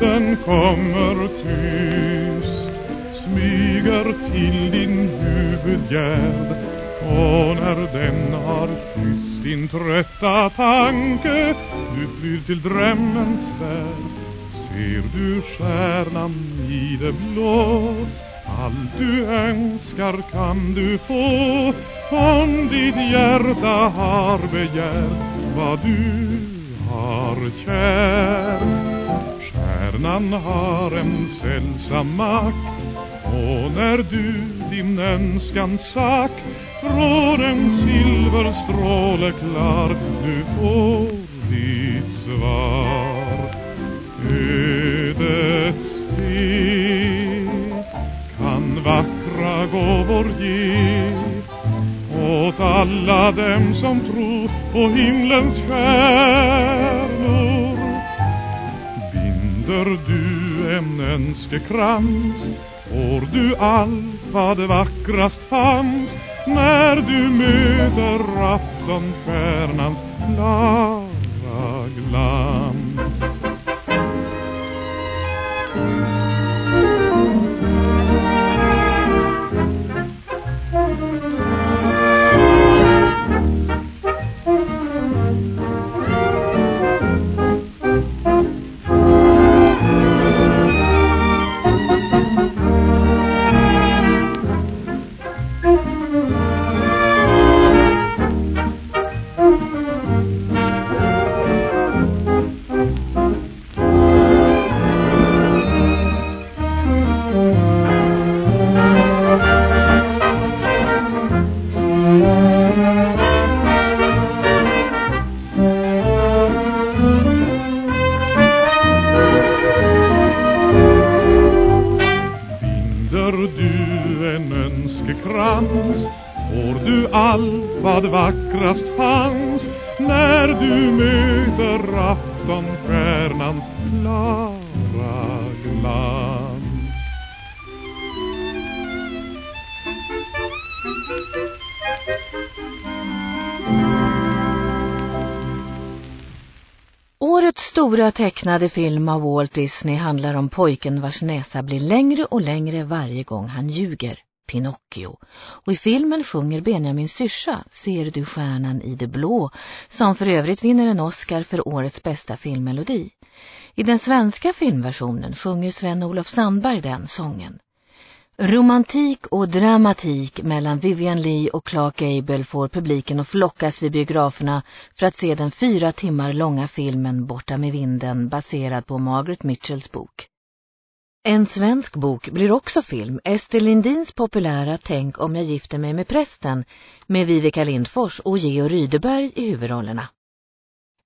den kommer tyst Smyger till din huvudgärd Och när den har kysst din trötta tanke Du flyr till drömmens värld Ser du stjärnan i det blå allt du önskar kan du få Om ditt hjärta har begärt vad du har kär. Han har en sällsam makt. Och när du din önskan sagt Från en silverstråle klar Du får ditt svar. Ödets spel kan vackra gåvor ge. Åt alla dem som tror på himlens stjärnor. Binder du en önskekrans får du allt vad vackrast fanns. När du möter aftonstjärnans klara glans. Binder du en önskekrans får du allt vad vackrast fanns när du möter aftonstjärnans klara glans. Årets stora tecknade film av Walt Disney handlar om pojken vars näsa blir längre och längre varje gång han ljuger, Pinocchio. Och i filmen sjunger Benjamin Syrsa, Ser du stjärnan i det blå, som för övrigt vinner en Oscar för årets bästa filmmelodi. I den svenska filmversionen sjunger Sven-Olof Sandberg den sången. Romantik och dramatik mellan Vivian Lee och Clark Gable får publiken att flockas vid biograferna för att se den fyra timmar långa filmen Borta med vinden baserad på Margaret Mitchells bok. En svensk bok blir också film, Ester Lindins populära Tänk om jag gifter mig med prästen med Vivica Lindfors och Geo Rydeberg i huvudrollerna.